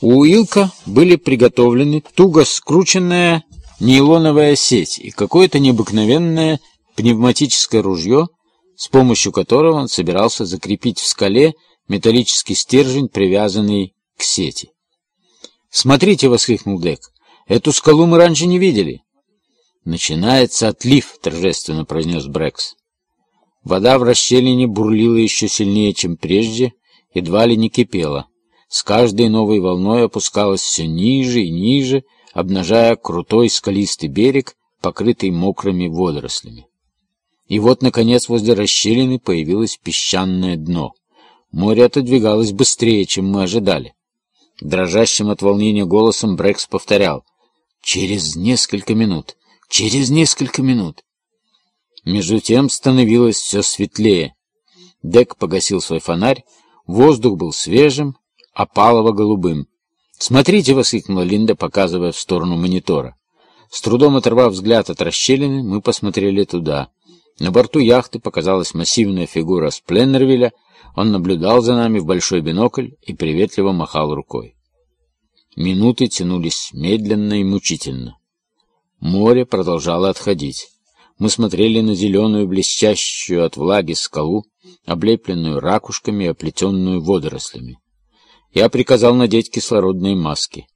У Уилка были приготовлены туго скрученная нейлоновая сеть и какое-то необыкновенное пневматическое ружье, с помощью которого он собирался закрепить в скале металлический стержень, привязанный к сети. «Смотрите!» — воскликнул Дек. «Эту скалу мы раньше не видели». «Начинается отлив», — торжественно произнес Брекс. Вода в расщелине бурлила еще сильнее, чем прежде, едва ли не кипела. С каждой новой волной опускалась все ниже и ниже, обнажая крутой скалистый берег, покрытый мокрыми водорослями. И вот, наконец, возле расщелины появилось песчаное дно. Море отодвигалось быстрее, чем мы ожидали. Дрожащим от волнения голосом Брекс повторял. «Через несколько минут! Через несколько минут!» Между тем становилось все светлее. Дек погасил свой фонарь, воздух был свежим, опалово-голубым. «Смотрите!» — воскликнула Линда, показывая в сторону монитора. С трудом оторвав взгляд от расщелины, мы посмотрели туда. На борту яхты показалась массивная фигура Спленнервилля. Он наблюдал за нами в большой бинокль и приветливо махал рукой. Минуты тянулись медленно и мучительно. Море продолжало отходить. Мы смотрели на зеленую, блестящую от влаги скалу, облепленную ракушками и оплетенную водорослями. Я приказал надеть кислородные маски.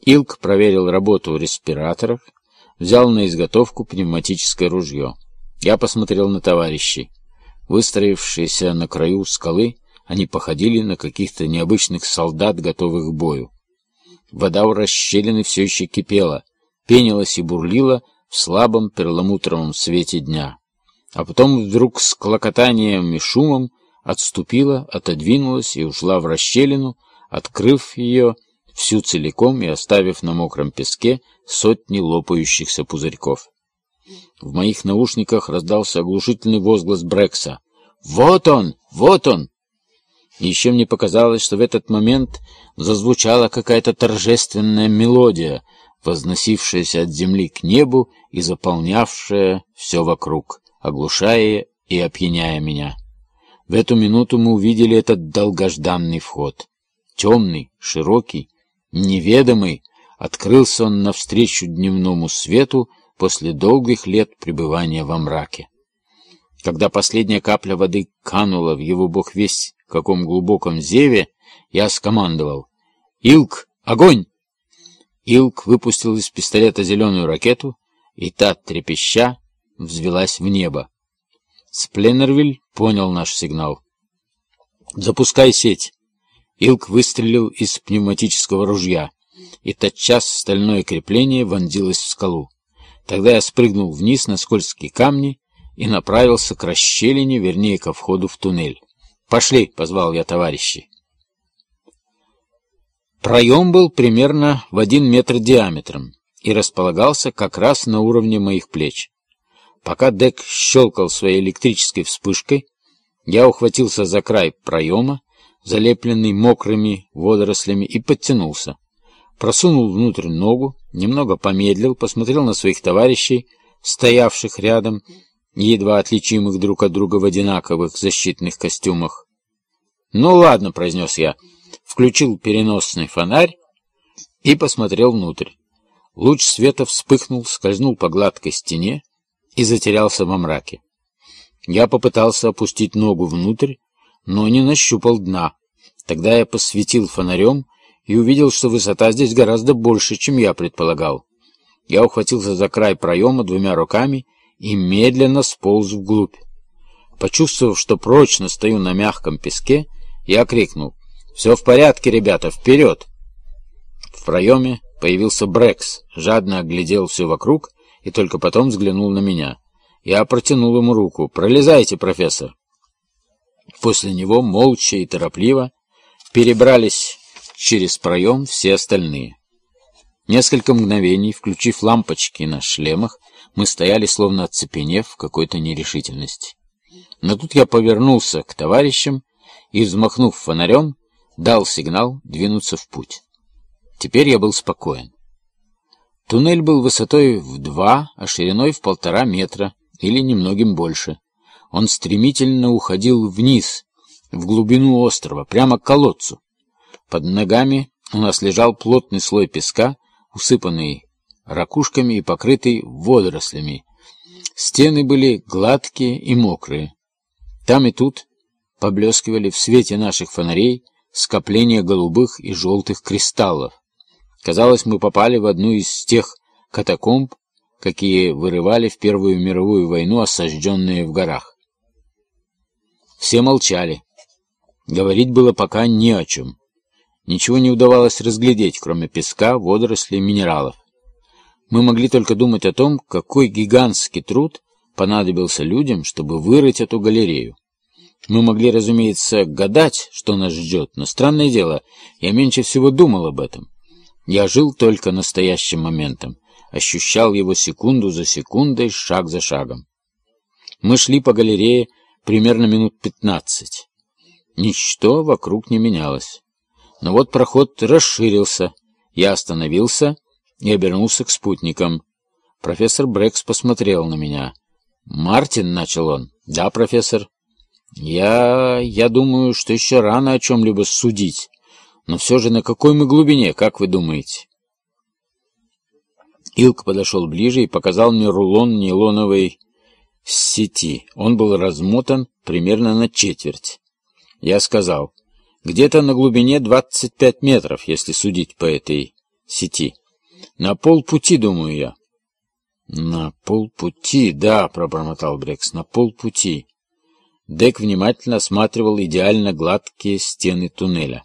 Илк проверил работу респираторов, взял на изготовку пневматическое ружье. Я посмотрел на товарищей. Выстроившиеся на краю скалы, они походили на каких-то необычных солдат, готовых к бою. Вода у расщелины все еще кипела, пенилась и бурлила в слабом перламутровом свете дня. А потом вдруг с клокотанием и шумом отступила, отодвинулась и ушла в расщелину, открыв ее всю целиком и оставив на мокром песке сотни лопающихся пузырьков. В моих наушниках раздался оглушительный возглас Брекса. «Вот он! Вот он!» И еще мне показалось, что в этот момент зазвучала какая-то торжественная мелодия, возносившаяся от земли к небу и заполнявшая все вокруг, оглушая и опьяняя меня. В эту минуту мы увидели этот долгожданный вход. Темный, широкий, неведомый, открылся он навстречу дневному свету после долгих лет пребывания во мраке. Когда последняя капля воды канула в его бог весь каком глубоком зеве, я скомандовал «Илк, огонь!» Илк выпустил из пистолета зеленую ракету, и та, трепеща, взвелась в небо. Спленнервиль понял наш сигнал. «Запускай сеть!» Илк выстрелил из пневматического ружья, и тотчас стальное крепление вонзилось в скалу. Тогда я спрыгнул вниз на скользкие камни и направился к расщелине, вернее, ко входу в туннель. «Пошли!» — позвал я товарищей. Проем был примерно в один метр диаметром и располагался как раз на уровне моих плеч. Пока Дек щелкал своей электрической вспышкой, я ухватился за край проема, залепленный мокрыми водорослями, и подтянулся. Просунул внутрь ногу, немного помедлил, посмотрел на своих товарищей, стоявших рядом, едва отличимых друг от друга в одинаковых защитных костюмах. «Ну ладно», — произнес я, включил переносный фонарь и посмотрел внутрь. Луч света вспыхнул, скользнул по гладкой стене и затерялся во мраке. Я попытался опустить ногу внутрь, но не нащупал дна. Тогда я посветил фонарем и увидел, что высота здесь гораздо больше, чем я предполагал. Я ухватился за край проема двумя руками и медленно сполз вглубь. Почувствовав, что прочно стою на мягком песке, я крикнул «Все в порядке, ребята, вперед!» В проеме появился Брекс, жадно оглядел все вокруг и только потом взглянул на меня. Я протянул ему руку. «Пролезайте, профессор!» После него, молча и торопливо, перебрались через проем все остальные. Несколько мгновений, включив лампочки на шлемах, мы стояли, словно оцепенев в какой-то нерешительности. Но тут я повернулся к товарищам и, взмахнув фонарем, дал сигнал двинуться в путь. Теперь я был спокоен. Туннель был высотой в два, а шириной в полтора метра, или немногим больше. Он стремительно уходил вниз, в глубину острова, прямо к колодцу. Под ногами у нас лежал плотный слой песка, усыпанный ракушками и покрытый водорослями. Стены были гладкие и мокрые. Там и тут поблескивали в свете наших фонарей скопления голубых и желтых кристаллов. Казалось, мы попали в одну из тех катакомб, какие вырывали в Первую мировую войну осажденные в горах. Все молчали. Говорить было пока не о чем. Ничего не удавалось разглядеть, кроме песка, водорослей, минералов. Мы могли только думать о том, какой гигантский труд понадобился людям, чтобы вырыть эту галерею. Мы могли, разумеется, гадать, что нас ждет, но странное дело, я меньше всего думал об этом. Я жил только настоящим моментом, ощущал его секунду за секундой, шаг за шагом. Мы шли по галерее примерно минут пятнадцать. Ничто вокруг не менялось. Но вот проход расширился. Я остановился и обернулся к спутникам. Профессор Брекс посмотрел на меня. «Мартин», — начал он. «Да, профессор». «Я... я думаю, что еще рано о чем-либо судить. Но все же на какой мы глубине, как вы думаете?» Илк подошел ближе и показал мне рулон нейлоновой сети. Он был размотан примерно на четверть. Я сказал, где-то на глубине 25 метров, если судить по этой сети. На полпути, думаю я. На полпути, да, пробормотал Брекс, на полпути. Дек внимательно осматривал идеально гладкие стены туннеля.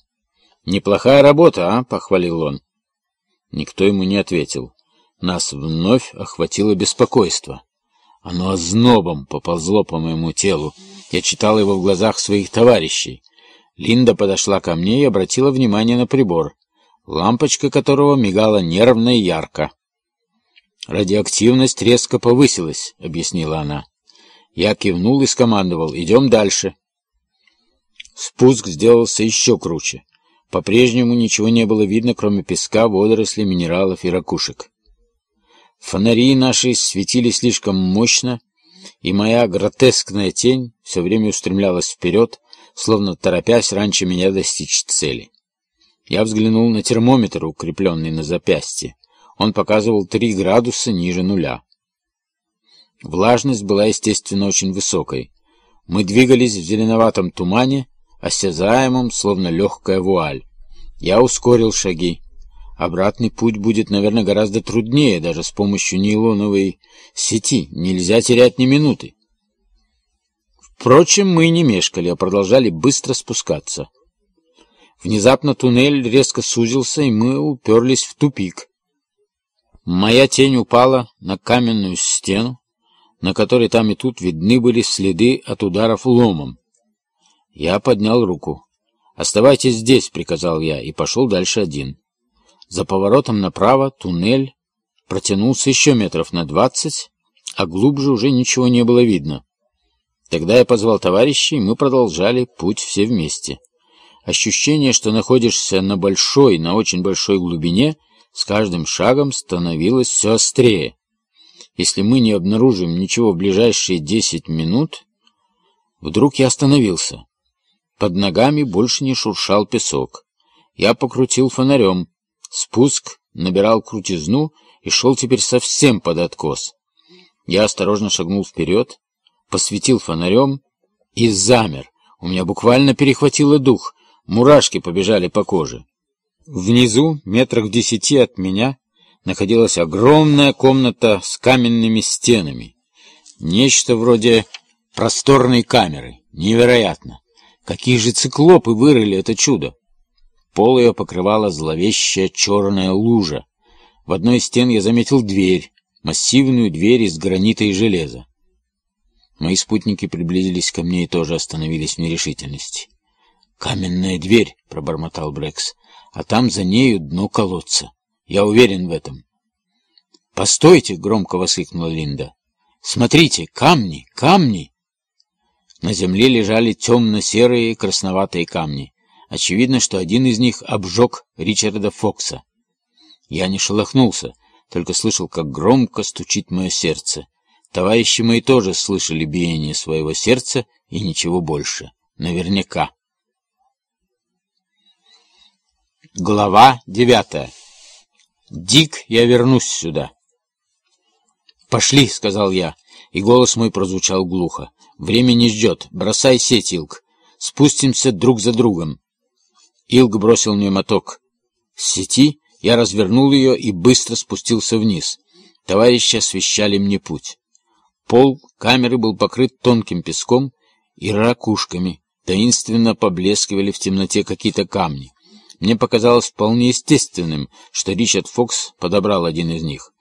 «Неплохая работа, а?» — похвалил он. Никто ему не ответил. Нас вновь охватило беспокойство. Оно ознобом поползло по моему телу. Я читал его в глазах своих товарищей. Линда подошла ко мне и обратила внимание на прибор, лампочка которого мигала нервно и ярко. «Радиоактивность резко повысилась», — объяснила она. Я кивнул и скомандовал «Идем дальше». Спуск сделался еще круче. По-прежнему ничего не было видно, кроме песка, водорослей, минералов и ракушек. Фонари наши светили слишком мощно, и моя гротескная тень все время устремлялась вперед, словно торопясь раньше меня достичь цели. Я взглянул на термометр, укрепленный на запястье. Он показывал три градуса ниже нуля. Влажность была, естественно, очень высокой. Мы двигались в зеленоватом тумане, осязаемом, словно легкая вуаль. Я ускорил шаги. Обратный путь будет, наверное, гораздо труднее, даже с помощью нейлоновой сети. Нельзя терять ни минуты. Впрочем, мы не мешкали, а продолжали быстро спускаться. Внезапно туннель резко сузился, и мы уперлись в тупик. Моя тень упала на каменную стену, на которой там и тут видны были следы от ударов ломом. Я поднял руку. «Оставайтесь здесь», — приказал я, и пошел дальше один. За поворотом направо туннель протянулся еще метров на двадцать, а глубже уже ничего не было видно. Тогда я позвал товарищей, и мы продолжали путь все вместе. Ощущение, что находишься на большой, на очень большой глубине, с каждым шагом становилось все острее. Если мы не обнаружим ничего в ближайшие десять минут... Вдруг я остановился. Под ногами больше не шуршал песок. Я покрутил фонарем. Спуск набирал крутизну и шел теперь совсем под откос. Я осторожно шагнул вперед, посветил фонарем и замер. У меня буквально перехватило дух, мурашки побежали по коже. Внизу, метрах в десяти от меня, находилась огромная комната с каменными стенами. Нечто вроде просторной камеры. Невероятно! Какие же циклопы вырыли это чудо! Пол ее покрывала зловещая черная лужа. В одной из стен я заметил дверь, массивную дверь из гранита и железа. Мои спутники приблизились ко мне и тоже остановились в нерешительности. «Каменная дверь», — пробормотал Брекс, — «а там за нею дно колодца. Я уверен в этом». «Постойте!» — громко воскликнула Линда. «Смотрите, камни, камни!» На земле лежали темно-серые красноватые камни. Очевидно, что один из них обжег Ричарда Фокса. Я не шелохнулся, только слышал, как громко стучит мое сердце. Товарищи мои тоже слышали биение своего сердца и ничего больше. Наверняка. Глава девятая. Дик, я вернусь сюда. «Пошли», — сказал я, и голос мой прозвучал глухо. «Время не ждет. Бросай сеть, Илк. Спустимся друг за другом». Илк бросил мне моток. С сети я развернул ее и быстро спустился вниз. Товарищи освещали мне путь. Пол камеры был покрыт тонким песком и ракушками. Таинственно поблескивали в темноте какие-то камни. Мне показалось вполне естественным, что Ричард Фокс подобрал один из них.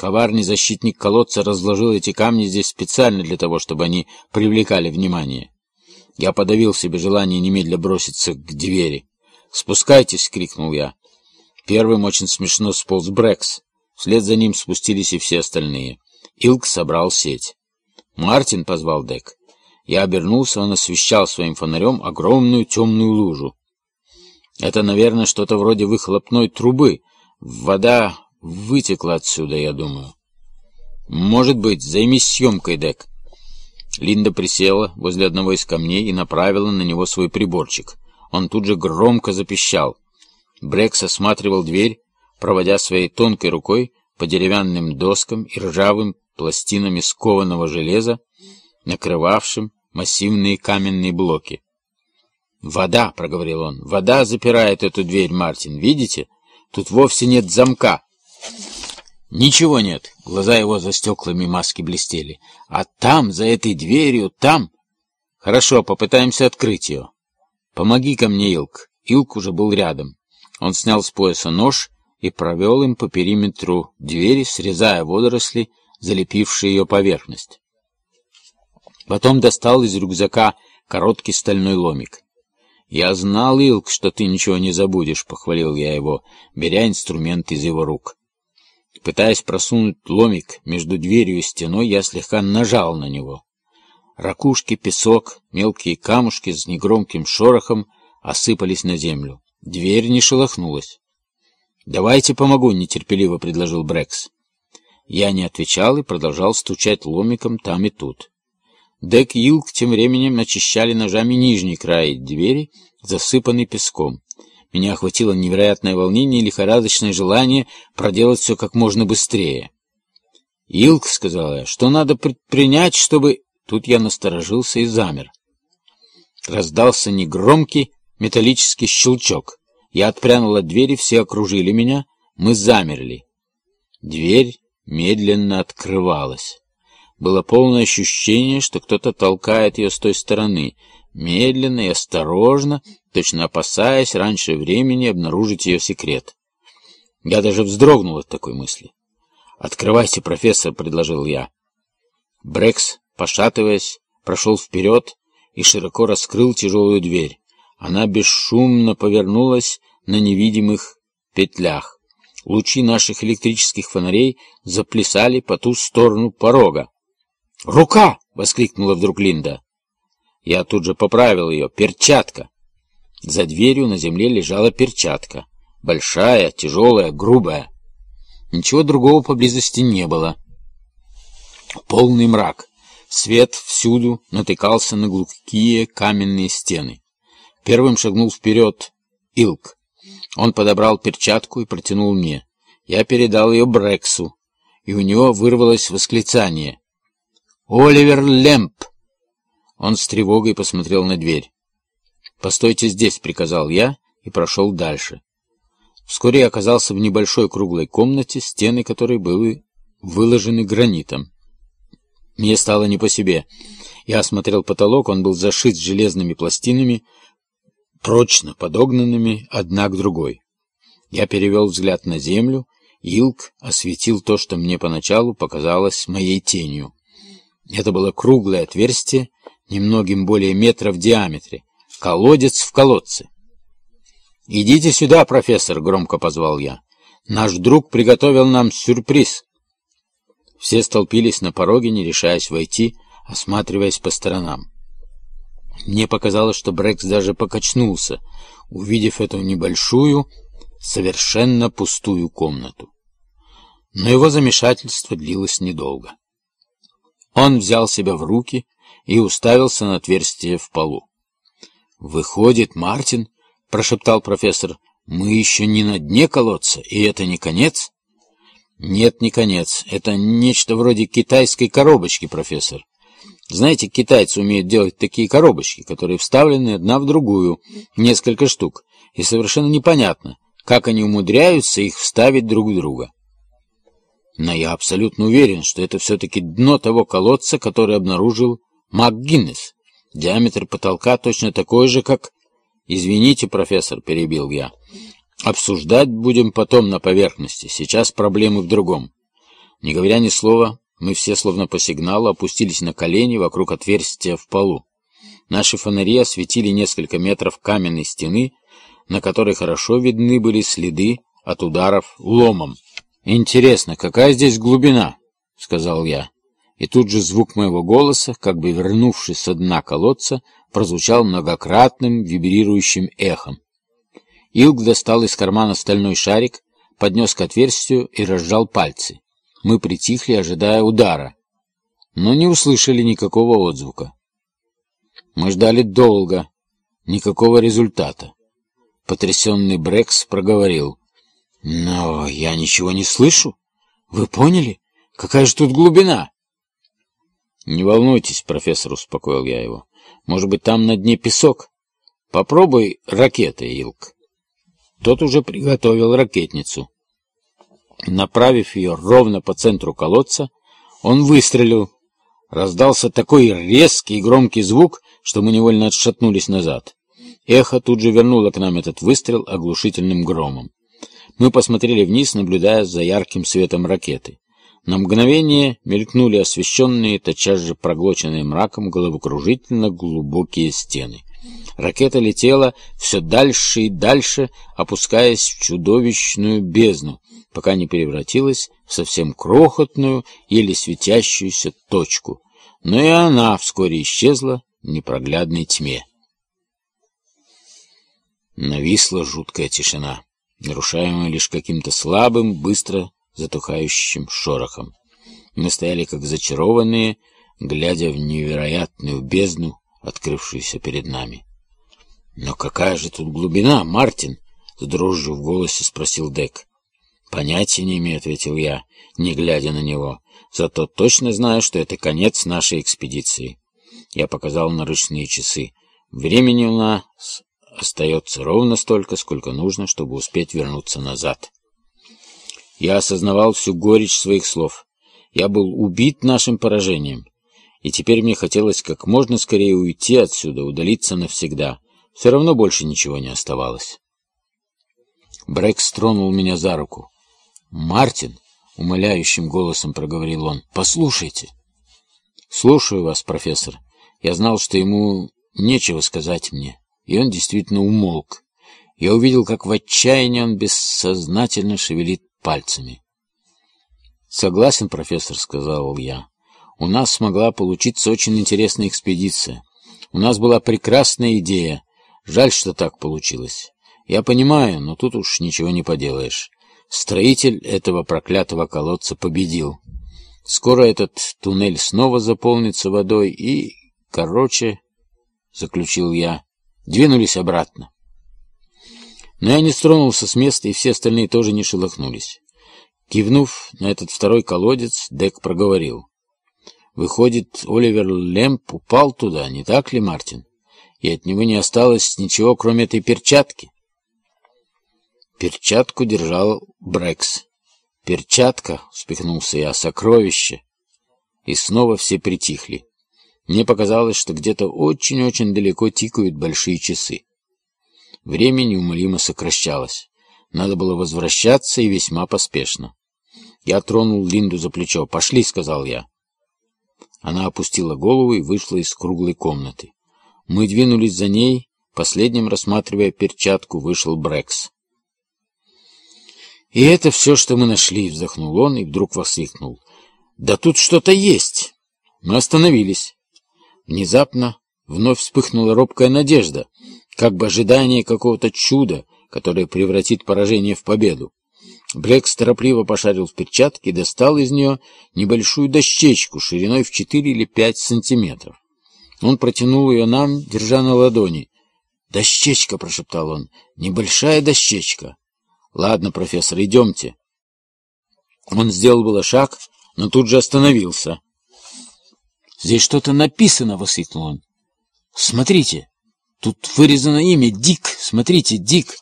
Коварный защитник колодца разложил эти камни здесь специально для того, чтобы они привлекали внимание. Я подавил себе желание немедля броситься к двери. «Спускайтесь!» — крикнул я. Первым очень смешно сполз Брекс. Вслед за ним спустились и все остальные. Илк собрал сеть. «Мартин!» — позвал Дек. Я обернулся, он освещал своим фонарем огромную темную лужу. Это, наверное, что-то вроде выхлопной трубы. Вода вытекла отсюда, я думаю. Может быть, займись съемкой, Дек. Линда присела возле одного из камней и направила на него свой приборчик. Он тут же громко запищал. Брекс осматривал дверь, проводя своей тонкой рукой по деревянным доскам и ржавым пластинами скованного железа, накрывавшим массивные каменные блоки. «Вода», — проговорил он, — «вода запирает эту дверь, Мартин, видите? Тут вовсе нет замка». «Ничего нет», — глаза его за стеклами маски блестели. «А там, за этой дверью, там...» «Хорошо, попытаемся открыть ее». «Помоги-ка мне, Илк». Илк уже был рядом. Он снял с пояса нож и провел им по периметру двери, срезая водоросли, залепившие ее поверхность. Потом достал из рюкзака короткий стальной ломик. «Я знал, Илк, что ты ничего не забудешь», — похвалил я его, беря инструмент из его рук. Пытаясь просунуть ломик между дверью и стеной, я слегка нажал на него. Ракушки, песок, мелкие камушки с негромким шорохом осыпались на землю. Дверь не шелохнулась. «Давайте помогу», — нетерпеливо предложил Брекс. Я не отвечал и продолжал стучать ломиком там и тут. Дек и Илк тем временем очищали ножами нижний край двери, засыпанный песком. Меня охватило невероятное волнение и лихорадочное желание проделать все как можно быстрее. «Илк», — сказал я, — «что надо предпринять, чтобы...» Тут я насторожился и замер. Раздался негромкий металлический щелчок. Я отпрянул от двери, все окружили меня, мы замерли. Дверь медленно открывалась. Было полное ощущение, что кто-то толкает ее с той стороны, медленно и осторожно, точно опасаясь раньше времени обнаружить ее секрет. Я даже вздрогнул от такой мысли. «Открывайся, профессор», — предложил я. Брекс, пошатываясь, прошел вперед и широко раскрыл тяжелую дверь. Она бесшумно повернулась на невидимых петлях. Лучи наших электрических фонарей заплясали по ту сторону порога. «Рука!» — воскликнула вдруг Линда. Я тут же поправил ее. «Перчатка!» За дверью на земле лежала перчатка. Большая, тяжелая, грубая. Ничего другого поблизости не было. Полный мрак. Свет всюду натыкался на глухие каменные стены. Первым шагнул вперед Илк. Он подобрал перчатку и протянул мне. Я передал ее Брексу, и у него вырвалось восклицание. «Оливер Лемп!» Он с тревогой посмотрел на дверь. «Постойте здесь», — приказал я и прошел дальше. Вскоре я оказался в небольшой круглой комнате, стены которой были выложены гранитом. Мне стало не по себе. Я осмотрел потолок, он был зашит железными пластинами, прочно подогнанными одна к другой. Я перевел взгляд на землю, Илк осветил то, что мне поначалу показалось моей тенью. Это было круглое отверстие, немногим более метра в диаметре, колодец в колодце. «Идите сюда, профессор!» — громко позвал я. «Наш друг приготовил нам сюрприз!» Все столпились на пороге, не решаясь войти, осматриваясь по сторонам. Мне показалось, что Брекс даже покачнулся, увидев эту небольшую, совершенно пустую комнату. Но его замешательство длилось недолго. Он взял себя в руки и уставился на отверстие в полу. «Выходит, Мартин, — прошептал профессор, Мы еще не на дне колодца, и это не конец? Нет, не конец. Это нечто вроде китайской коробочки, профессор. Знаете, китайцы умеют делать такие коробочки, которые вставлены одна в другую, несколько штук, и совершенно непонятно, как они умудряются их вставить друг в друга. Но я абсолютно уверен, что это все-таки дно того колодца, который обнаружил МакГиннес. Диаметр потолка точно такой же, как... «Извините, профессор», — перебил я. «Обсуждать будем потом на поверхности. Сейчас проблемы в другом». Не говоря ни слова, мы все, словно по сигналу, опустились на колени вокруг отверстия в полу. Наши фонари осветили несколько метров каменной стены, на которой хорошо видны были следы от ударов ломом. «Интересно, какая здесь глубина?» — сказал я. И тут же звук моего голоса, как бы вернувшись со дна колодца, прозвучал многократным вибрирующим эхом. Илк достал из кармана стальной шарик, поднес к отверстию и разжал пальцы. Мы притихли, ожидая удара, но не услышали никакого отзвука. Мы ждали долго, никакого результата. Потрясенный Брекс проговорил. «Но я ничего не слышу. Вы поняли? Какая же тут глубина?» «Не волнуйтесь, профессор», — успокоил я его. «Может быть, там на дне песок? Попробуй ракетой, Илк». Тот уже приготовил ракетницу. Направив ее ровно по центру колодца, он выстрелил. Раздался такой резкий и громкий звук, что мы невольно отшатнулись назад. Эхо тут же вернуло к нам этот выстрел оглушительным громом. Мы посмотрели вниз, наблюдая за ярким светом ракеты. На мгновение мелькнули освещенные, тотчас же проглоченные мраком головокружительно глубокие стены. Ракета летела все дальше и дальше, опускаясь в чудовищную бездну, пока не превратилась в совсем крохотную, еле светящуюся точку. Но и она вскоре исчезла в непроглядной тьме. Нависла жуткая тишина, нарушаемая лишь каким-то слабым, быстро затухающим шорохом. Мы стояли как зачарованные, глядя в невероятную бездну, открывшуюся перед нами. «Но какая же тут глубина, Мартин?» — с дрожью в голосе спросил Дек. «Понятия не имею», — ответил я, не глядя на него. «Зато точно знаю, что это конец нашей экспедиции». Я показал на ручные часы. Времени у нас остается ровно столько, сколько нужно, чтобы успеть вернуться назад. Я осознавал всю горечь своих слов. Я был убит нашим поражением. И теперь мне хотелось как можно скорее уйти отсюда, удалиться навсегда. Все равно больше ничего не оставалось. Брэкс тронул меня за руку. «Мартин!» — умоляющим голосом проговорил он. «Послушайте!» «Слушаю вас, профессор. Я знал, что ему нечего сказать мне, и он действительно умолк. Я увидел, как в отчаянии он бессознательно шевелит пальцами. «Согласен, профессор», — сказал я. «У нас смогла получиться очень интересная экспедиция. У нас была прекрасная идея. Жаль, что так получилось. Я понимаю, но тут уж ничего не поделаешь. Строитель этого проклятого колодца победил. Скоро этот туннель снова заполнится водой и... Короче, — заключил я, — двинулись обратно. Но я не стронулся с места, и все остальные тоже не шелохнулись. Кивнув на этот второй колодец, Дек проговорил. «Выходит, Оливер Лемп упал туда, не так ли, Мартин? И от него не осталось ничего, кроме этой перчатки». Перчатку держал Брекс. «Перчатка!» — успехнулся я. «Сокровище!» И снова все притихли. Мне показалось, что где-то очень-очень далеко тикают большие часы. Время неумолимо сокращалось. Надо было возвращаться и весьма поспешно. Я тронул Линду за плечо. «Пошли», — сказал я. Она опустила голову и вышла из круглой комнаты. Мы двинулись за ней. Последним, рассматривая перчатку, вышел Брекс. «И это все, что мы нашли», — вздохнул он и вдруг воскликнул. «Да тут что-то есть!» Мы остановились. Внезапно вновь вспыхнула робкая надежда, как бы ожидание какого-то чуда, которое превратит поражение в победу. Блекс торопливо пошарил в перчатке и достал из нее небольшую дощечку шириной в четыре или пять сантиметров. Он протянул ее нам, держа на ладони. «Дощечка!» — прошептал он. «Небольшая дощечка!» «Ладно, профессор, идемте». Он сделал было шаг, но тут же остановился. «Здесь что-то написано!» — воскликнул он. «Смотрите! Тут вырезано имя Дик! Смотрите, Дик!»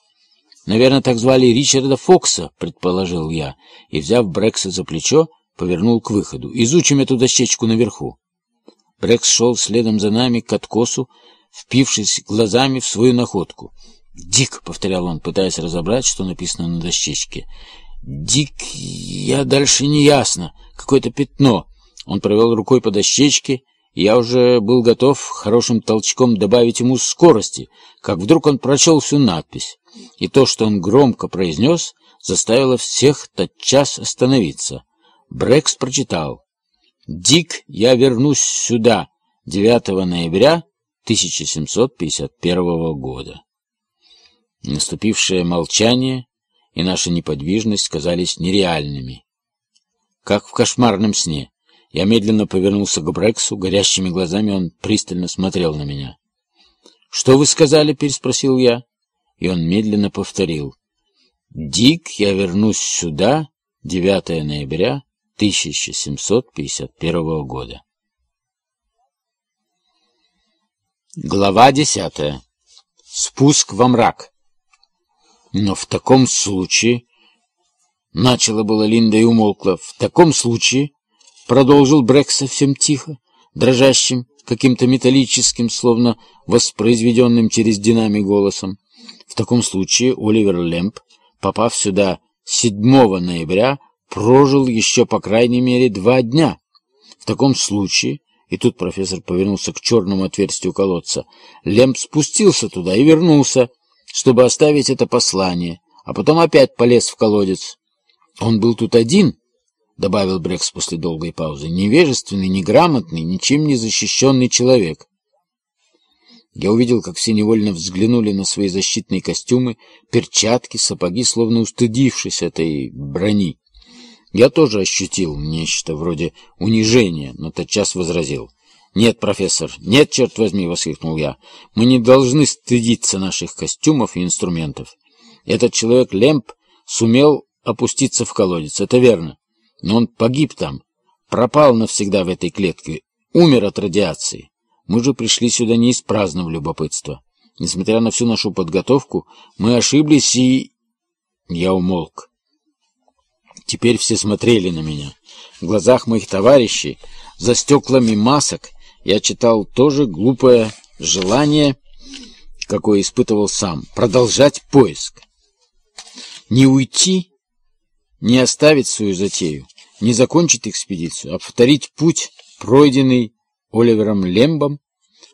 «Наверное, так звали Ричарда Фокса», — предположил я, и, взяв Брекса за плечо, повернул к выходу. «Изучим эту дощечку наверху». Брекс шел следом за нами к откосу, впившись глазами в свою находку. «Дик», — повторял он, пытаясь разобрать, что написано на дощечке. «Дик, я дальше не ясно. Какое-то пятно». Он провел рукой по дощечке, я уже был готов хорошим толчком добавить ему скорости, как вдруг он прочел всю надпись. И то, что он громко произнес, заставило всех тотчас остановиться. Брекс прочитал. «Дик, я вернусь сюда 9 ноября 1751 года». Наступившее молчание и наша неподвижность казались нереальными. Как в кошмарном сне. Я медленно повернулся к Брексу, горящими глазами он пристально смотрел на меня. «Что вы сказали?» — переспросил я. И он медленно повторил. «Дик, я вернусь сюда 9 ноября 1751 года». Глава десятая. Спуск во мрак. Но в таком случае... Начала была Линда и умолкла. В таком случае, продолжил Брэк совсем тихо, дрожащим, каким-то металлическим, словно воспроизведенным через динамик голосом. В таком случае Оливер Лэмп, попав сюда 7 ноября, прожил еще по крайней мере два дня. В таком случае, и тут профессор повернулся к черному отверстию колодца, Лэмп спустился туда и вернулся, чтобы оставить это послание, а потом опять полез в колодец. «Он был тут один», — добавил Брекс после долгой паузы, — «невежественный, неграмотный, ничем не защищенный человек». Я увидел, как все невольно взглянули на свои защитные костюмы, перчатки, сапоги, словно устыдившись этой брони. Я тоже ощутил нечто вроде унижения, но тотчас возразил. «Нет, профессор, нет, черт возьми!» — воскликнул я. «Мы не должны стыдиться наших костюмов и инструментов. Этот человек Лемп сумел опуститься в колодец, это верно. Но он погиб там, пропал навсегда в этой клетке, умер от радиации. Мы же пришли сюда не из праздного любопытства. Несмотря на всю нашу подготовку, мы ошиблись и... Я умолк. Теперь все смотрели на меня. В глазах моих товарищей, за стеклами масок, я читал тоже глупое желание, какое испытывал сам, продолжать поиск. Не уйти, не оставить свою затею, не закончить экспедицию, а повторить путь, пройденный Оливером Лембом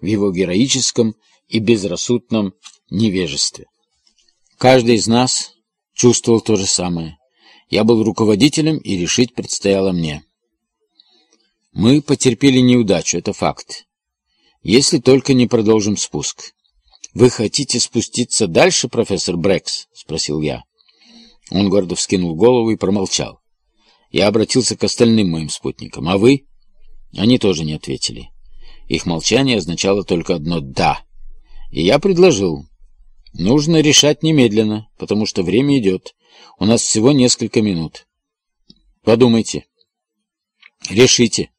в его героическом и безрассудном невежестве. Каждый из нас чувствовал то же самое. Я был руководителем, и решить предстояло мне. Мы потерпели неудачу, это факт. Если только не продолжим спуск. «Вы хотите спуститься дальше, профессор Брекс?» — спросил я. Он гордо вскинул голову и промолчал. Я обратился к остальным моим спутникам. «А вы?» Они тоже не ответили. Их молчание означало только одно «да». И я предложил. Нужно решать немедленно, потому что время идет. У нас всего несколько минут. Подумайте. Решите.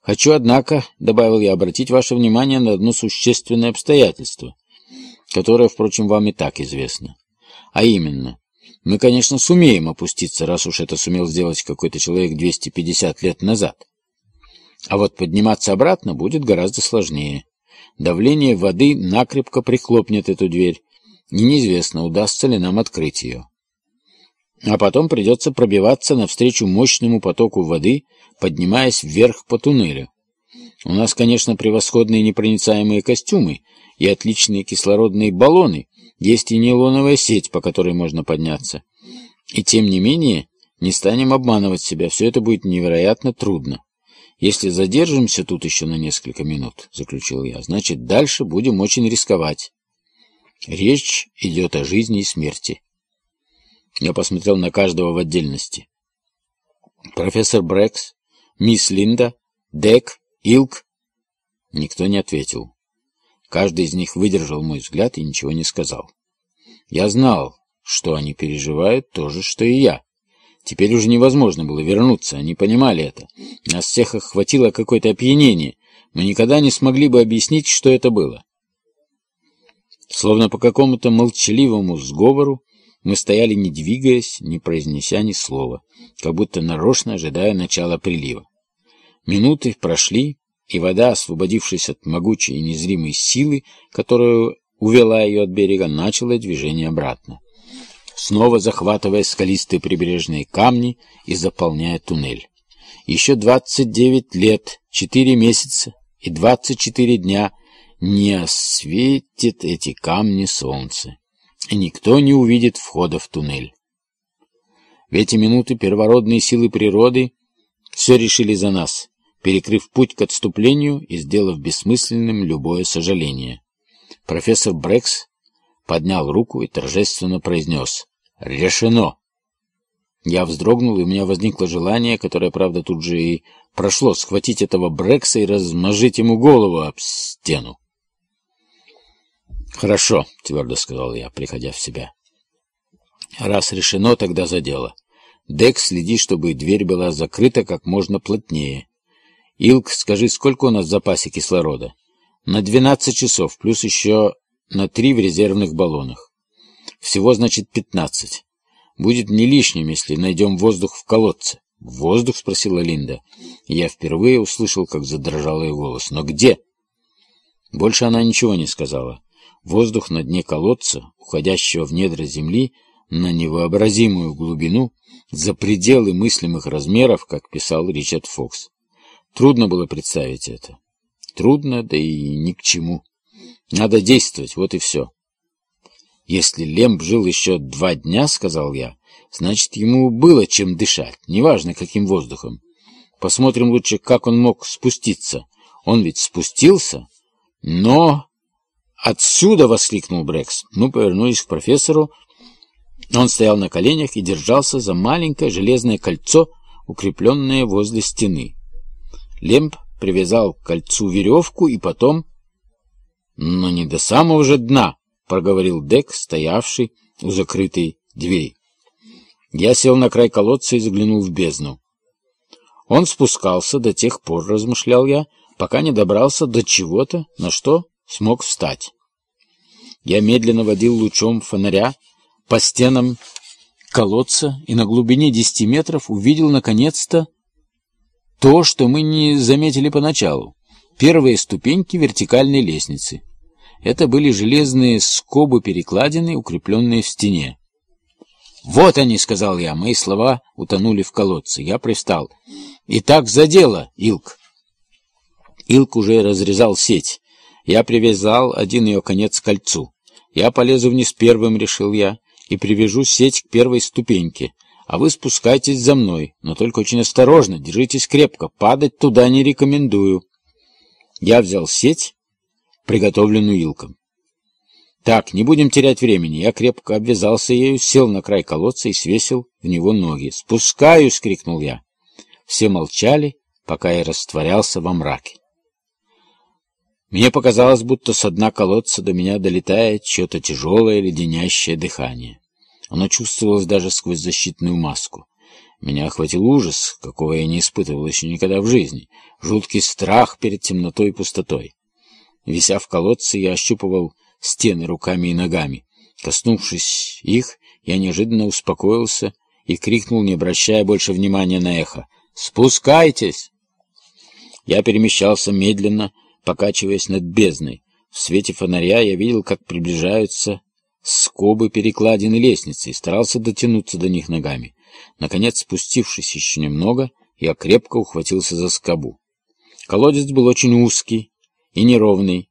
Хочу, однако, — добавил я, — обратить ваше внимание на одно существенное обстоятельство, которое, впрочем, вам и так известно. А именно, мы, конечно, сумеем опуститься, раз уж это сумел сделать какой-то человек 250 лет назад. А вот подниматься обратно будет гораздо сложнее. Давление воды накрепко прихлопнет эту дверь, и неизвестно, удастся ли нам открыть ее. А потом придется пробиваться навстречу мощному потоку воды, поднимаясь вверх по туннелю. У нас, конечно, превосходные непроницаемые костюмы и отличные кислородные баллоны, есть и нейлоновая сеть, по которой можно подняться. И тем не менее, не станем обманывать себя, все это будет невероятно трудно. «Если задержимся тут еще на несколько минут», — заключил я, — «значит, дальше будем очень рисковать. Речь идет о жизни и смерти». Я посмотрел на каждого в отдельности. «Профессор Каждый из них выдержал мой взгляд и ничего не сказал. Я знал, что они переживают то же, что и я. Теперь уже невозможно было вернуться, они понимали это. Нас всех охватило какое-то опьянение. Мы никогда не смогли бы объяснить, что это было. Словно по какому-то молчаливому сговору мы стояли, не двигаясь, не произнеся ни слова, как будто нарочно ожидая начала прилива. Минуты прошли, и вода, освободившись от могучей и незримой силы, которую увела ее от берега, начала движение обратно снова захватывая скалистые прибрежные камни и заполняя туннель. Еще 29 лет, 4 месяца и 24 дня не осветит эти камни солнце, и никто не увидит входа в туннель. В эти минуты первородные силы природы все решили за нас, перекрыв путь к отступлению и сделав бессмысленным любое сожаление. Профессор Брекс поднял руку и торжественно произнес «Решено!». Я вздрогнул, и у меня возникло желание, которое, правда, тут же и прошло, схватить этого Брекса и размажить ему голову об стену. «Хорошо», — твердо сказал я, приходя в себя. «Раз решено, тогда за дело. Дек, следи, чтобы дверь была закрыта как можно плотнее. Илк, скажи, сколько у нас в запасе кислорода?» «На двенадцать часов, плюс еще на три в резервных баллонах. Всего, значит, пятнадцать. Будет не лишним, если найдем воздух в колодце. «Воздух?» — спросила Линда. Я впервые услышал, как задрожал ее голос. «Но где?» Больше она ничего не сказала. Воздух на дне колодца, уходящего в недра земли, на невообразимую глубину, за пределы мыслимых размеров, как писал Ричард Фокс. Трудно было представить это. Трудно, да и ни к чему. Надо действовать, вот и все. «Если Лемб жил еще два дня, — сказал я, — значит, ему было чем дышать, неважно, каким воздухом. Посмотрим лучше, как он мог спуститься. Он ведь спустился, но...» «Отсюда!» — воскликнул Брекс. Мы повернулись к профессору. Он стоял на коленях и держался за маленькое железное кольцо, укрепленное возле стены. Лемб привязал к кольцу веревку и потом... Но не до самого же дна, — проговорил Дек, стоявший у закрытой двери. Я сел на край колодца и заглянул в бездну. Он спускался до тех пор, размышлял я, пока не добрался до чего-то, на что смог встать. Я медленно водил лучом фонаря по стенам колодца и на глубине десяти метров увидел, наконец-то, то, что мы не заметили поначалу. Первые ступеньки вертикальной лестницы. Это были железные скобы-перекладины, укрепленные в стене. «Вот они!» — сказал я. Мои слова утонули в колодце. Я пристал. «Итак, за дело, Илк!» Илк уже разрезал сеть. Я привязал один ее конец к кольцу. Я полезу вниз первым, решил я, и привяжу сеть к первой ступеньке. А вы спускайтесь за мной, но только очень осторожно, держитесь крепко, падать туда не рекомендую. Я взял сеть приготовленную Илком. «Так, не будем терять времени». Я крепко обвязался ею, сел на край колодца и свесил в него ноги. «Спускаюсь!» — крикнул я. Все молчали, пока я растворялся во мраке. Мне показалось, будто со дна колодца до меня долетает чье-то тяжелое леденящее дыхание. Оно чувствовалось даже сквозь защитную маску. Меня охватил ужас, какого я не испытывал еще никогда в жизни. Жуткий страх перед темнотой и пустотой. Вися в колодце, я ощупывал стены руками и ногами. Коснувшись их, я неожиданно успокоился и крикнул, не обращая больше внимания на эхо. «Спускайтесь!» Я перемещался медленно, покачиваясь над бездной. В свете фонаря я видел, как приближаются скобы перекладины лестницы и старался дотянуться до них ногами. Наконец, спустившись еще немного, я крепко ухватился за скобу. Колодец был очень узкий, и неровный.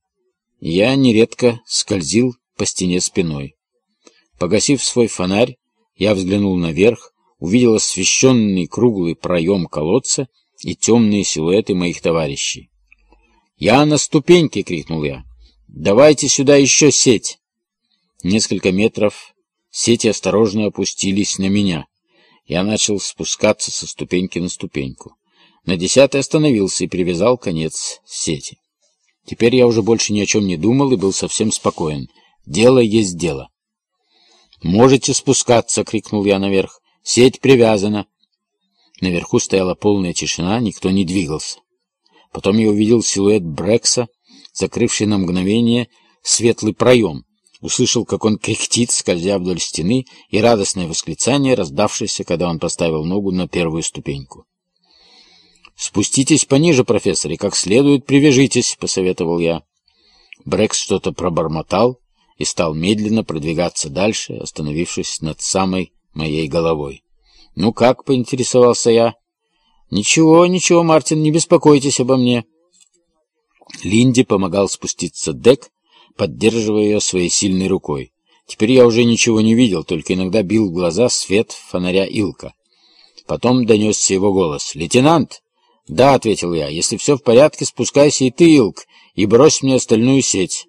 Я нередко скользил по стене спиной. Погасив свой фонарь, я взглянул наверх, увидел освещенный круглый проем колодца и темные силуэты моих товарищей. «Я на ступеньке!» — крикнул я. «Давайте сюда еще сеть!» Несколько метров сети осторожно опустились на меня. Я начал спускаться со ступеньки на ступеньку. На десятой остановился и привязал конец сети. Теперь я уже больше ни о чем не думал и был совсем спокоен. Дело есть дело. «Можете спускаться!» — крикнул я наверх. «Сеть привязана!» Наверху стояла полная тишина, никто не двигался. Потом я увидел силуэт Брекса, закрывший на мгновение светлый проем. Услышал, как он кряхтит, скользя вдоль стены, и радостное восклицание, раздавшееся, когда он поставил ногу на первую ступеньку. «Спуститесь пониже, профессор, и как следует привяжитесь», — посоветовал я. Брекс что-то пробормотал и стал медленно продвигаться дальше, остановившись над самой моей головой. «Ну как?» — поинтересовался я. «Ничего, ничего, Мартин, не беспокойтесь обо мне». Линди помогал спуститься дек, поддерживая ее своей сильной рукой. Теперь я уже ничего не видел, только иногда бил в глаза свет фонаря Илка. Потом донесся его голос. «Лейтенант!» «Да», — ответил я, — «если все в порядке, спускайся и ты, Илк, и брось мне остальную сеть».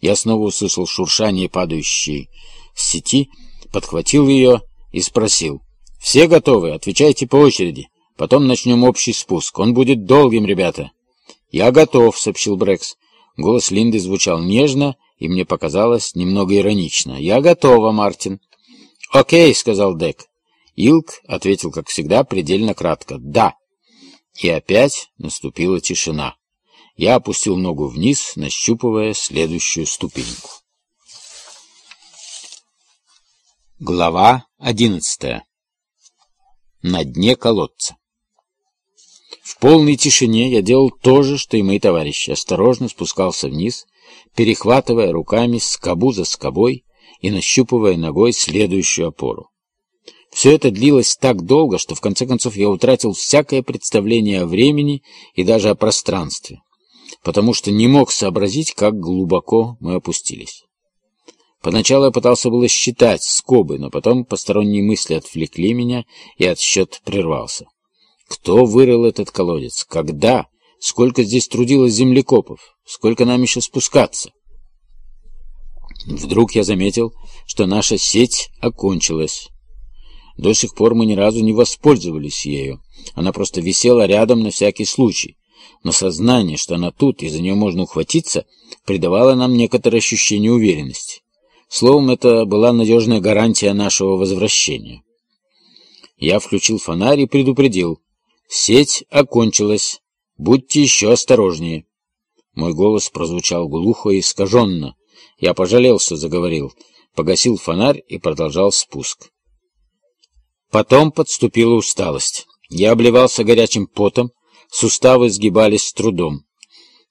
Я снова услышал шуршание падающей сети, подхватил ее и спросил. «Все готовы? Отвечайте по очереди. Потом начнем общий спуск. Он будет долгим, ребята». «Я готов», — сообщил Брекс. Голос Линды звучал нежно, и мне показалось немного иронично. «Я готова, Мартин». «Окей», — сказал Дек. Илк ответил, как всегда, предельно кратко. «Да». И опять наступила тишина. Я опустил ногу вниз, нащупывая следующую ступеньку. Глава одиннадцатая. На дне колодца. В полной тишине я делал то же, что и мои товарищи. Осторожно спускался вниз, перехватывая руками скобу за скобой и нащупывая ногой следующую опору. Все это длилось так долго, что в конце концов я утратил всякое представление о времени и даже о пространстве, потому что не мог сообразить, как глубоко мы опустились. Поначалу я пытался было считать скобы, но потом посторонние мысли отвлекли меня, и отсчет прервался. Кто вырыл этот колодец? Когда? Сколько здесь трудилось землекопов? Сколько нам еще спускаться? Вдруг я заметил, что наша сеть окончилась. До сих пор мы ни разу не воспользовались ею. Она просто висела рядом на всякий случай. Но сознание, что она тут и за нее можно ухватиться, придавало нам некоторое ощущение уверенности. Словом, это была надежная гарантия нашего возвращения. Я включил фонарь и предупредил. «Сеть окончилась. Будьте еще осторожнее». Мой голос прозвучал глухо и искаженно. Я пожалел, что заговорил. Погасил фонарь и продолжал спуск. Потом подступила усталость. Я обливался горячим потом, суставы сгибались с трудом.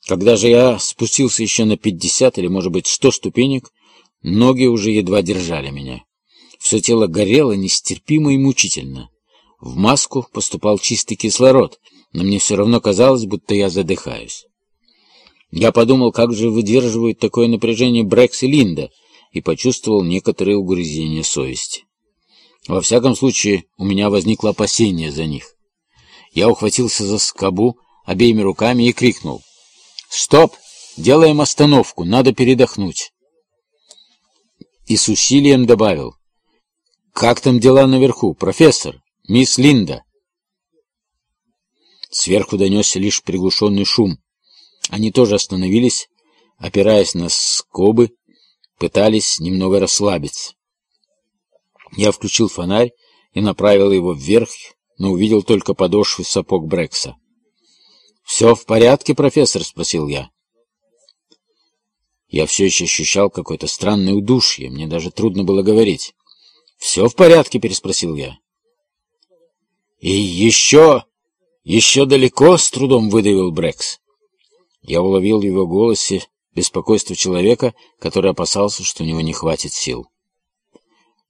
Когда же я спустился еще на пятьдесят или, может быть, сто ступенек, ноги уже едва держали меня. Все тело горело нестерпимо и мучительно. В маску поступал чистый кислород, но мне все равно казалось, будто я задыхаюсь. Я подумал, как же выдерживают такое напряжение Брекс и Линда, и почувствовал некоторые угрызения совести. Во всяком случае, у меня возникло опасение за них. Я ухватился за скобу обеими руками и крикнул. «Стоп! Делаем остановку, надо передохнуть!» И с усилием добавил. «Как там дела наверху, профессор? Мисс Линда?» Сверху донесся лишь приглушенный шум. Они тоже остановились, опираясь на скобы, пытались немного расслабиться. Я включил фонарь и направил его вверх, но увидел только подошвы сапог Брекса. «Все в порядке, профессор?» — спросил я. Я все еще ощущал какое-то странное удушье, мне даже трудно было говорить. «Все в порядке?» — переспросил я. «И еще... еще далеко?» — с трудом выдавил Брекс. Я уловил в его голосе беспокойство человека, который опасался, что у него не хватит сил.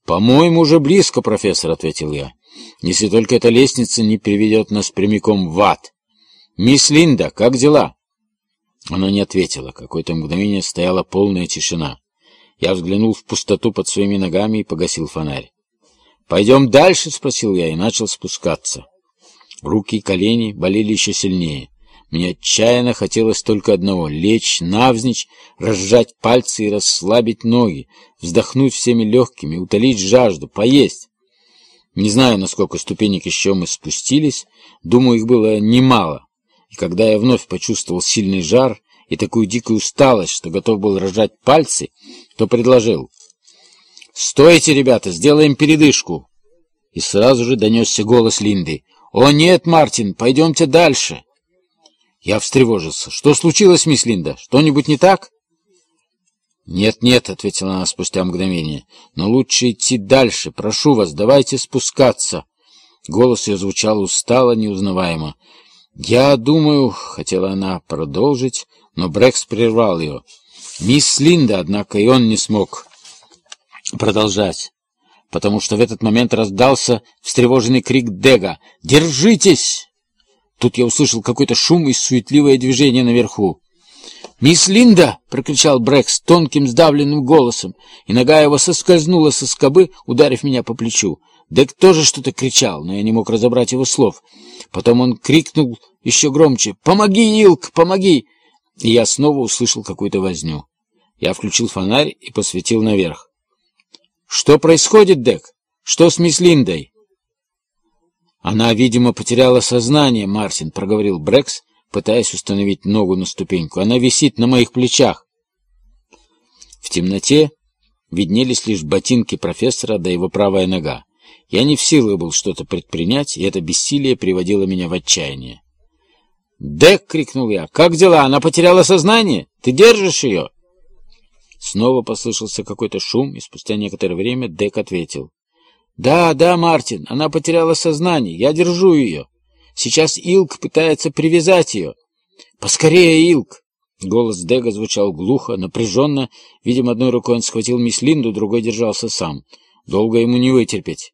«По-моему, уже близко, профессор», — ответил я. «Если только эта лестница не приведет нас прямиком в ад. Мисс Линда, как дела?» Она не ответила. Какое-то мгновение стояла полная тишина. Я взглянул в пустоту под своими ногами и погасил фонарь. «Пойдем дальше?» — спросил я и начал спускаться. Руки и колени болели еще сильнее. Мне отчаянно хотелось только одного — лечь навзничь, разжать пальцы и расслабить ноги, вздохнуть всеми легкими, утолить жажду, поесть. Не знаю, на сколько ступенек еще мы спустились, думаю, их было немало. И когда я вновь почувствовал сильный жар и такую дикую усталость, что готов был рожать пальцы, то предложил «Стойте, ребята, сделаем передышку!» И сразу же донесся голос Линды «О нет, Мартин, пойдемте дальше!» Я встревожился. «Что случилось, мисс Линда? Что-нибудь не так?» «Нет-нет», — ответила она спустя мгновение, — «но лучше идти дальше. Прошу вас, давайте спускаться». Голос ее звучал устало, неузнаваемо. «Я думаю...» — хотела она продолжить, но Брекс прервал ее. «Мисс Линда», однако, и он не смог продолжать, потому что в этот момент раздался встревоженный крик Дега. «Держитесь!» Тут я услышал какой-то шум и суетливое движение наверху. «Мисс Линда!» — прокричал Брэкс тонким сдавленным голосом, и нога его соскользнула со скобы, ударив меня по плечу. Дек тоже что-то кричал, но я не мог разобрать его слов. Потом он крикнул еще громче «Помоги, Илк, помоги!» И я снова услышал какую-то возню. Я включил фонарь и посветил наверх. «Что происходит, Дек? Что с мисс Линдой?» «Она, видимо, потеряла сознание, Мартин», — проговорил Брэкс, пытаясь установить ногу на ступеньку. Она висит на моих плечах. В темноте виднелись лишь ботинки профессора да его правая нога. Я не в силах был что-то предпринять, и это бессилие приводило меня в отчаяние. «Дек!» — крикнул я. «Как дела? Она потеряла сознание? Ты держишь ее?» Снова послышался какой-то шум, и спустя некоторое время Дек ответил. «Да, да, Мартин, она потеряла сознание. Я держу ее». Сейчас Илк пытается привязать ее. «Поскорее, Илк!» Голос Дега звучал глухо, напряженно. Видимо, одной рукой он схватил мисс Линду, другой держался сам. Долго ему не вытерпеть.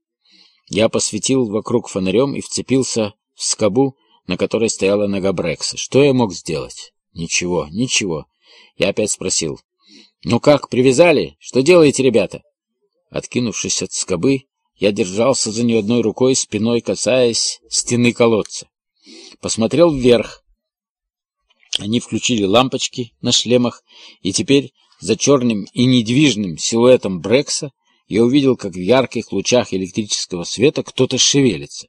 Я посветил вокруг фонарем и вцепился в скобу, на которой стояла нога Брекса. Что я мог сделать? Ничего, ничего. Я опять спросил. «Ну как, привязали? Что делаете, ребята?» Откинувшись от скобы, я держался за нее одной рукой, спиной касаясь стены колодца. Посмотрел вверх. Они включили лампочки на шлемах, и теперь за черным и недвижным силуэтом Брекса я увидел, как в ярких лучах электрического света кто-то шевелится.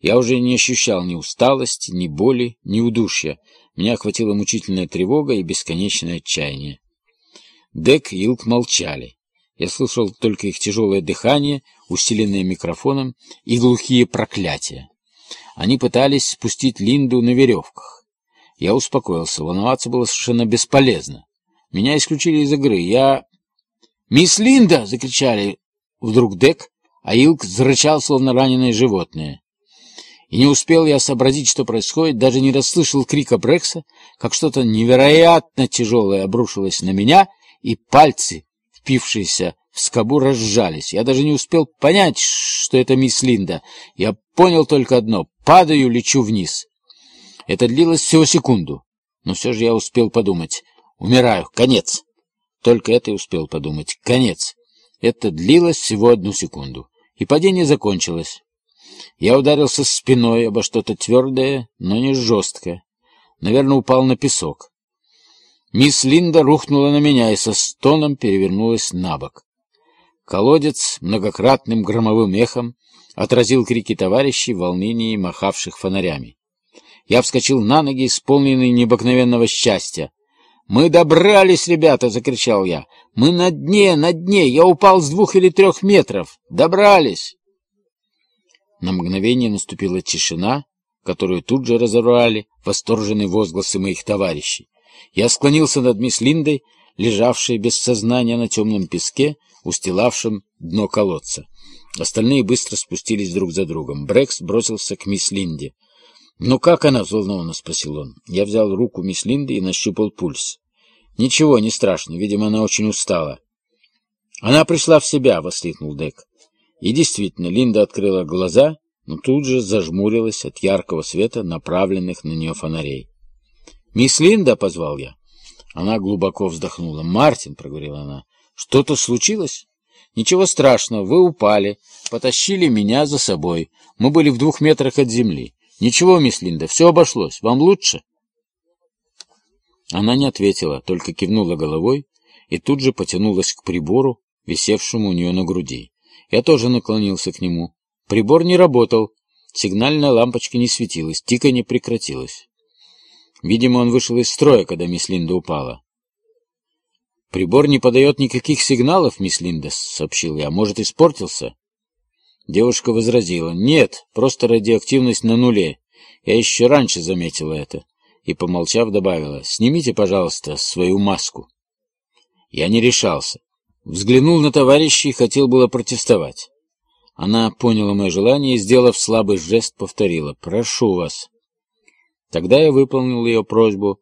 Я уже не ощущал ни усталости, ни боли, ни удушья. Меня охватила мучительная тревога и бесконечное отчаяние. Дек и Илк молчали. Я слышал только их тяжелое дыхание, усиленное микрофоном, и глухие проклятия. Они пытались спустить Линду на веревках. Я успокоился, волноваться было совершенно бесполезно. Меня исключили из игры. Я... «Мисс Линда!» — закричали вдруг Дек, а Илк зарычал, словно раненое животное. И не успел я сообразить, что происходит, даже не расслышал крика Брекса, как что-то невероятно тяжелое обрушилось на меня, и пальцы впившиеся в скобу, разжались. Я даже не успел понять, что это мисс Линда. Я понял только одно — падаю, лечу вниз. Это длилось всего секунду, но все же я успел подумать. Умираю, конец. Только это и успел подумать. Конец. Это длилось всего одну секунду. И падение закончилось. Я ударился спиной обо что-то твердое, но не жесткое. Наверное, упал на песок. Мисс Линда рухнула на меня и со стоном перевернулась на бок. Колодец многократным громовым эхом отразил крики товарищей в волнении, махавших фонарями. Я вскочил на ноги, исполненный необыкновенного счастья. «Мы добрались, ребята!» — закричал я. «Мы на дне, на дне! Я упал с двух или трех метров! Добрались!» На мгновение наступила тишина, которую тут же разорвали восторженные возгласы моих товарищей. Я склонился над мисс Линдой, лежавшей без сознания на темном песке, устилавшем дно колодца. Остальные быстро спустились друг за другом. Брекс бросился к мисс Линде. «Ну как она?» — взволнованно спросил он. Я взял руку мисс Линды и нащупал пульс. «Ничего, не страшно. Видимо, она очень устала». «Она пришла в себя!» — воскликнул Дек. И действительно, Линда открыла глаза, но тут же зажмурилась от яркого света, направленных на нее фонарей. «Мисс Линда!» — позвал я. Она глубоко вздохнула. «Мартин!» — проговорила она. «Что-то случилось?» «Ничего страшного. Вы упали. Потащили меня за собой. Мы были в двух метрах от земли. Ничего, мисс Линда, все обошлось. Вам лучше?» Она не ответила, только кивнула головой и тут же потянулась к прибору, висевшему у нее на груди. Я тоже наклонился к нему. Прибор не работал. Сигнальная лампочка не светилась, тиканье прекратилось. Видимо, он вышел из строя, когда мисс Линда упала. «Прибор не подает никаких сигналов, мисс Линда», — сообщил я. «Может, испортился?» Девушка возразила. «Нет, просто радиоактивность на нуле. Я еще раньше заметила это». И, помолчав, добавила. «Снимите, пожалуйста, свою маску». Я не решался. Взглянул на товарища и хотел было протестовать. Она поняла мое желание и, сделав слабый жест, повторила. «Прошу вас». Тогда я выполнил ее просьбу,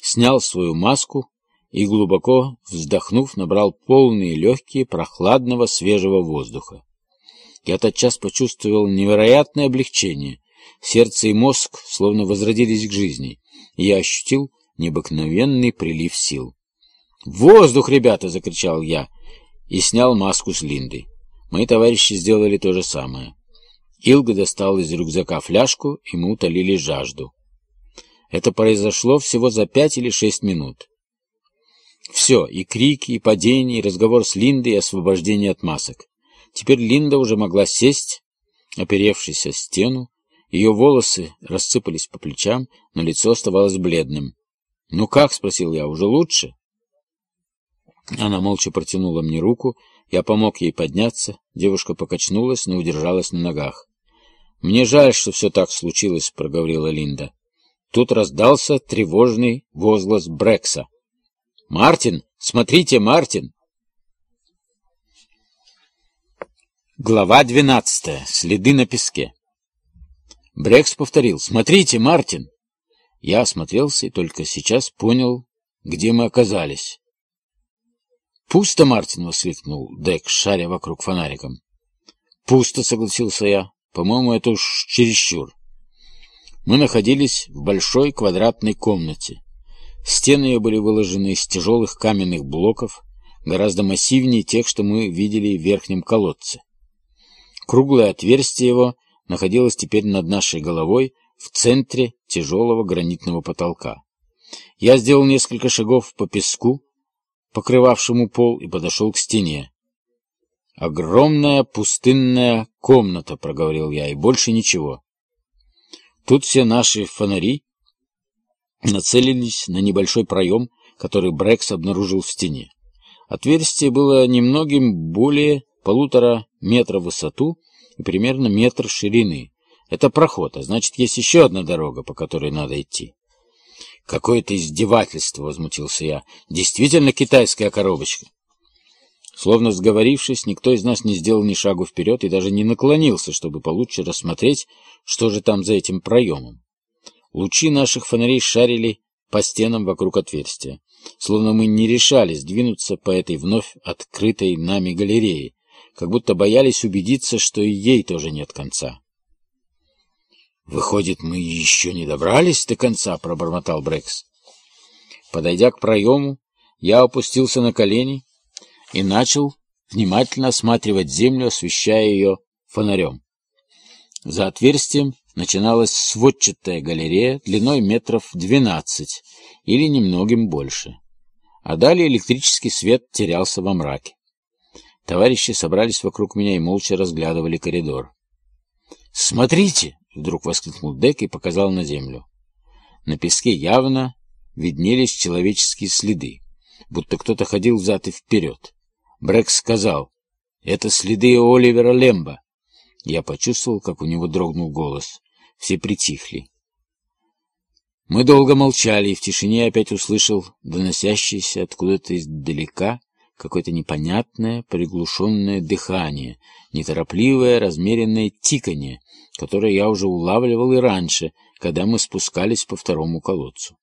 снял свою маску и, глубоко вздохнув, набрал полные легкие прохладного свежего воздуха. Я тотчас почувствовал невероятное облегчение. Сердце и мозг словно возродились к жизни, и я ощутил необыкновенный прилив сил. «Воздух, ребята!» — закричал я и снял маску с Линды. Мои товарищи сделали то же самое. Илга достал из рюкзака фляжку, и мы утолили жажду. Это произошло всего за пять или шесть минут. Все, и крики, и падение, и разговор с Линдой, и освобождение от масок. Теперь Линда уже могла сесть, оперевшись о стену. Ее волосы рассыпались по плечам, но лицо оставалось бледным. «Ну как?» — спросил я. «Уже лучше?» Она молча протянула мне руку. Я помог ей подняться. Девушка покачнулась, но удержалась на ногах. «Мне жаль, что все так случилось», — проговорила Линда. Тут раздался тревожный возглас Брекса. «Мартин! Смотрите, Мартин!» Глава двенадцатая. Следы на песке. Брекс повторил. «Смотрите, Мартин!» Я осмотрелся и только сейчас понял, где мы оказались. «Пусто, Мартин!» — воскликнул Дек, шаря вокруг фонариком. «Пусто!» — согласился я. «По-моему, это уж чересчур». Мы находились в большой квадратной комнате. Стены ее были выложены из тяжелых каменных блоков, гораздо массивнее тех, что мы видели в верхнем колодце. Круглое отверстие его находилось теперь над нашей головой в центре тяжелого гранитного потолка. Я сделал несколько шагов по песку, покрывавшему пол, и подошел к стене. «Огромная пустынная комната», — проговорил я, — «и больше ничего». Тут все наши фонари нацелились на небольшой проем, который Брекс обнаружил в стене. Отверстие было немногим более полутора метра в высоту и примерно метр ширины. Это проход, а значит, есть еще одна дорога, по которой надо идти. «Какое-то издевательство!» — возмутился я. «Действительно китайская коробочка!» Словно сговорившись, никто из нас не сделал ни шагу вперед и даже не наклонился, чтобы получше рассмотреть, что же там за этим проемом. Лучи наших фонарей шарили по стенам вокруг отверстия, словно мы не решались двинуться по этой вновь открытой нами галерее, как будто боялись убедиться, что и ей тоже нет конца. «Выходит, мы еще не добрались до конца», — пробормотал Брекс. Подойдя к проему, я опустился на колени и начал внимательно осматривать землю, освещая ее фонарем. За отверстием начиналась сводчатая галерея длиной метров двенадцать или немногим больше. А далее электрический свет терялся во мраке. Товарищи собрались вокруг меня и молча разглядывали коридор. «Смотрите!» — вдруг воскликнул Дек и показал на землю. На песке явно виднелись человеческие следы, будто кто-то ходил взад и вперед. Брэкс сказал, «Это следы Оливера Лемба». Я почувствовал, как у него дрогнул голос. Все притихли. Мы долго молчали, и в тишине опять услышал доносящееся откуда-то издалека какое-то непонятное, приглушенное дыхание, неторопливое, размеренное тиканье, которое я уже улавливал и раньше, когда мы спускались по второму колодцу.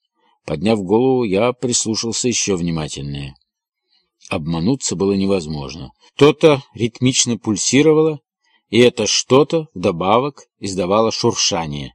Подняв голову, я прислушался еще внимательнее. Обмануться было невозможно. Что-то ритмично пульсировало, и это что-то вдобавок издавало шуршание.